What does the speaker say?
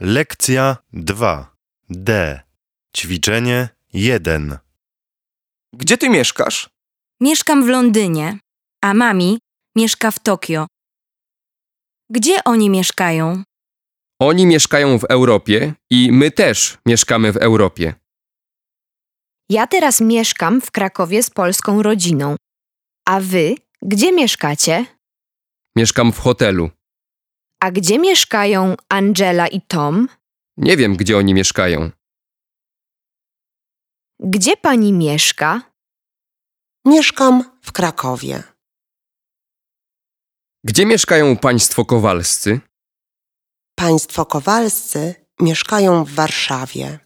Lekcja 2. D. Ćwiczenie 1. Gdzie ty mieszkasz? Mieszkam w Londynie, a mami mieszka w Tokio. Gdzie oni mieszkają? Oni mieszkają w Europie i my też mieszkamy w Europie. Ja teraz mieszkam w Krakowie z polską rodziną. A wy gdzie mieszkacie? Mieszkam w hotelu. A gdzie mieszkają Angela i Tom? Nie wiem, gdzie oni mieszkają. Gdzie pani mieszka? Mieszkam w Krakowie. Gdzie mieszkają państwo kowalscy? Państwo Kowalscy mieszkają w Warszawie.